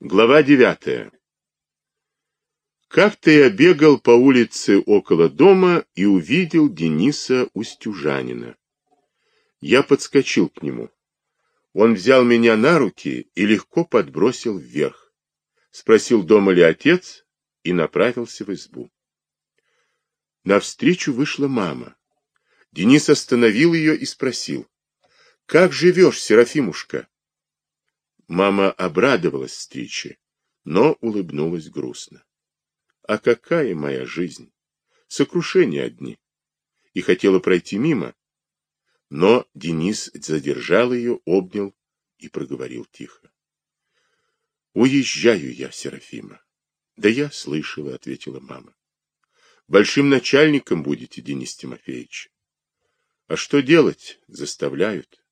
Глава девятая. Как-то я бегал по улице около дома и увидел Дениса Устюжанина. Я подскочил к нему. Он взял меня на руки и легко подбросил вверх. Спросил, дома ли отец, и направился в избу. Навстречу вышла мама. Денис остановил ее и спросил. — Как живешь, Серафимушка? Мама обрадовалась встрече, но улыбнулась грустно. А какая моя жизнь? Сокрушения одни. И хотела пройти мимо. Но Денис задержал ее, обнял и проговорил тихо. Уезжаю я, Серафима. Да я слышала, ответила мама. Большим начальником будете, Денис Тимофеевич. А что делать? Заставляют.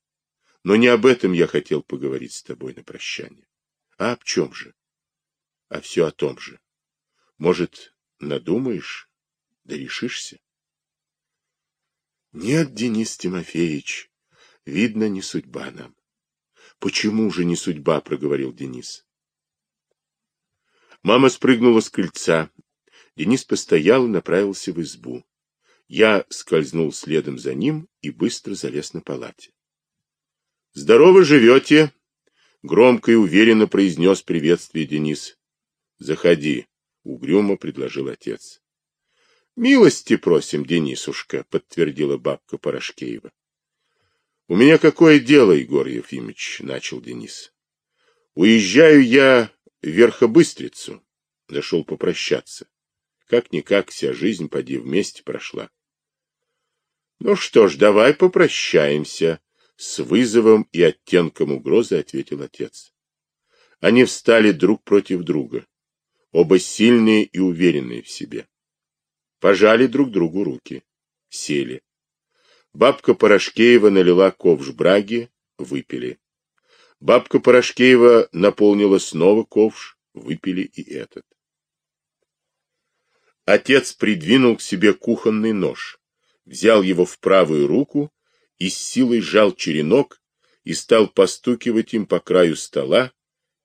Но не об этом я хотел поговорить с тобой на прощание. А об чем же? А все о том же. Может, надумаешь, да решишься? Нет, Денис Тимофеевич, видно, не судьба нам. Почему же не судьба, проговорил Денис. Мама спрыгнула с крыльца. Денис постоял и направился в избу. Я скользнул следом за ним и быстро залез на палате. «Здорово живете!» — громко и уверенно произнес приветствие Денис. «Заходи», — угрюмо предложил отец. «Милости просим, Денисушка», — подтвердила бабка Порошкеева. «У меня какое дело, Егор Ефимович?» — начал Денис. «Уезжаю я в Верхобыстрицу». Зашел попрощаться. Как-никак вся жизнь поди вместе прошла. «Ну что ж, давай попрощаемся», с вызовом и оттенком угрозы ответил отец. Они встали друг против друга, оба сильные и уверенные в себе. Пожали друг другу руки, сели. Бабка Порошкеева налила ковш браги, выпили. Бабка Порошкеева наполнила снова ковш, выпили и этот. Отец придвинул к себе кухонный нож, взял его в правую руку и с силой сжал черенок и стал постукивать им по краю стола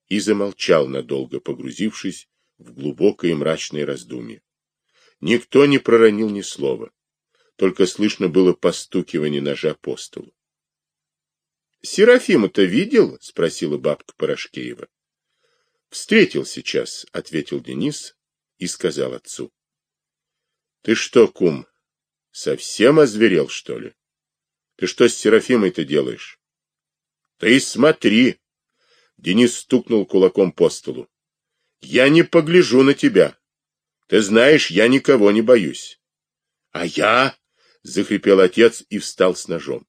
и замолчал надолго, погрузившись в глубокое мрачное раздумье. Никто не проронил ни слова, только слышно было постукивание ножа по столу. — Серафима-то видел? — спросила бабка Порошкеева. — Встретил сейчас, — ответил Денис и сказал отцу. — Ты что, кум, совсем озверел, что ли? Ты что с Серафимой-то делаешь? Ты смотри! Денис стукнул кулаком по столу. Я не погляжу на тебя. Ты знаешь, я никого не боюсь. А я... Захрипел отец и встал с ножом.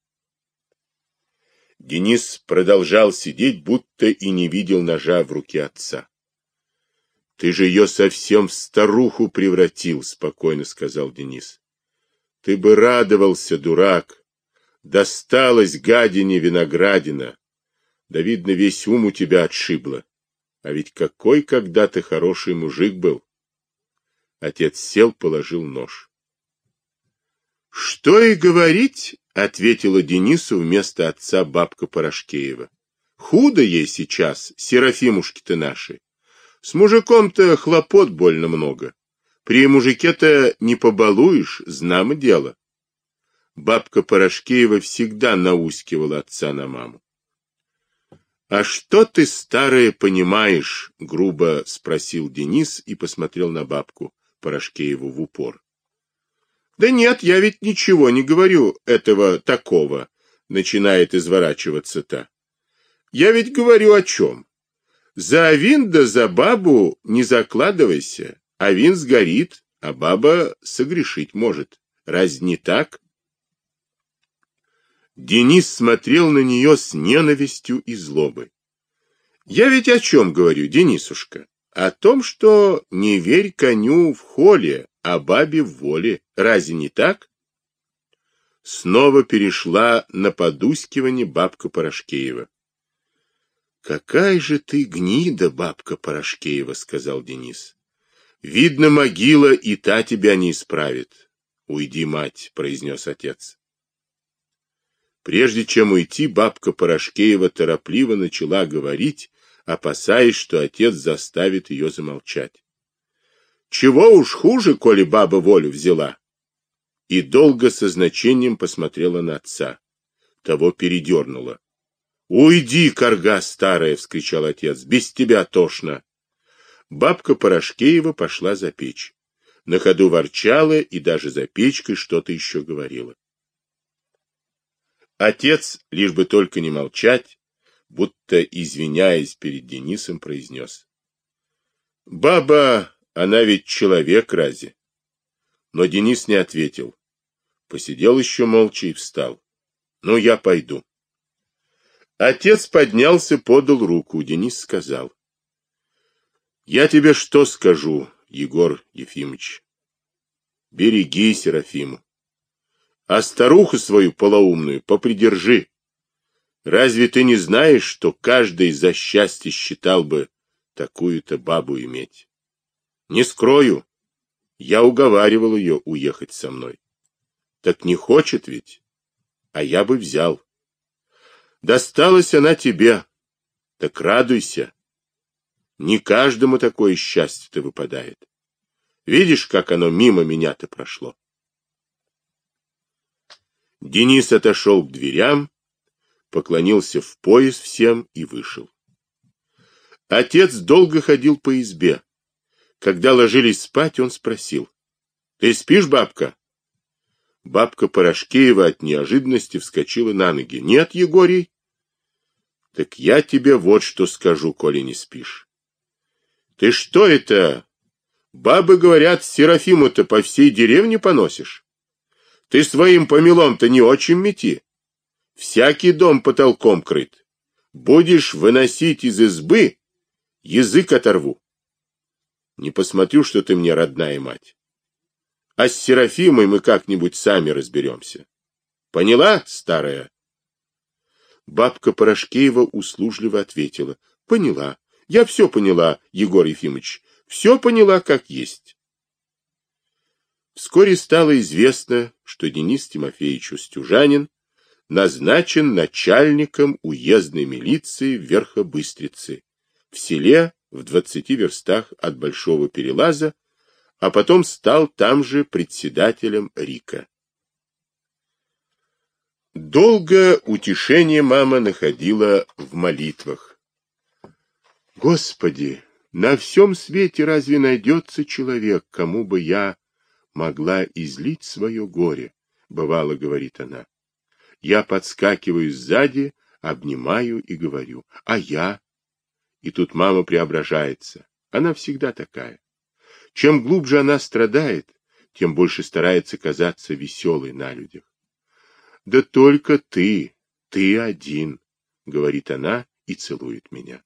Денис продолжал сидеть, будто и не видел ножа в руке отца. — Ты же ее совсем в старуху превратил, — спокойно сказал Денис. — Ты бы радовался, дурак. Досталось гадине виноградина. Да, видно, весь ум у тебя отшибло. А ведь какой когда-то хороший мужик был. Отец сел, положил нож. — Что и говорить, — ответила Денису вместо отца бабка Порошкеева. — Худо ей сейчас, Серафимушки-то наши. С мужиком-то хлопот больно много. При мужике-то не побалуешь, знамо дело бабка Порошкеева всегда наускивала отца на маму. «А что ты, старая, понимаешь?» — грубо спросил Денис и посмотрел на бабку Порошкееву в упор. «Да нет, я ведь ничего не говорю этого такого», — начинает изворачиваться та. «Я ведь говорю о чем? За вин да за бабу не закладывайся, а вин сгорит, а баба согрешить может. Разве не так?» Денис смотрел на нее с ненавистью и злобой. Я ведь о чем говорю, Денисушка? О том, что не верь коню в холе, а бабе в воле. Разве не так? Снова перешла на подускивание бабка Порошкеева. «Какая же ты гнида, бабка Порошкеева!» — сказал Денис. «Видно, могила и та тебя не исправит». «Уйди, мать!» — произнес отец. Прежде чем уйти, бабка Порошкеева торопливо начала говорить, опасаясь, что отец заставит ее замолчать. Чего уж хуже, коли баба волю взяла. И долго со значением посмотрела на отца. Того передернула. «Уйди, корга старая!» — вскричал отец. «Без тебя тошно!» Бабка Порошкеева пошла за печь. На ходу ворчала и даже за печкой что-то еще говорила. Отец, лишь бы только не молчать, будто извиняясь перед Денисом, произнес. «Баба, она ведь человек рази!» Но Денис не ответил. Посидел еще молча и встал. «Ну, я пойду». Отец поднялся, подал руку. Денис сказал. Я тебе что скажу, Егор Ефимович? Береги Серафиму. А старуху свою полоумную попридержи. Разве ты не знаешь, что каждый за счастье считал бы такую-то бабу иметь? Не скрою, я уговаривал ее уехать со мной. Так не хочет ведь, а я бы взял. Досталась она тебе, так радуйся. Не каждому такое счастье-то выпадает. Видишь, как оно мимо меня-то прошло. Денис отошел к дверям, поклонился в пояс всем и вышел. Отец долго ходил по избе. Когда ложились спать, он спросил. — Ты спишь, бабка? Бабка Порошкеева от неожиданности вскочила на ноги. — Нет, Егорий. — Так я тебе вот что скажу, коли не спишь. Ты что это? Бабы говорят, Серафиму-то по всей деревне поносишь. Ты своим помелом-то не очень мети. Всякий дом потолком крыт. Будешь выносить из избы, язык оторву. Не посмотрю, что ты мне родная мать. А с Серафимой мы как-нибудь сами разберемся. Поняла, старая? Бабка Порошкеева услужливо ответила. Поняла. Я все поняла, Егор Ефимович, все поняла как есть. Вскоре стало известно, что Денис Тимофеевич Устюжанин назначен начальником уездной милиции Верхобыстрицы в селе в двадцати верстах от Большого Перелаза, а потом стал там же председателем РИКа. Долго утешение мама находила в молитвах. Господи, на всем свете разве найдется человек, кому бы я могла излить свое горе? Бывало, говорит она. Я подскакиваю сзади, обнимаю и говорю. А я? И тут мама преображается. Она всегда такая. Чем глубже она страдает, тем больше старается казаться веселой на людях. Да только ты, ты один, говорит она и целует меня.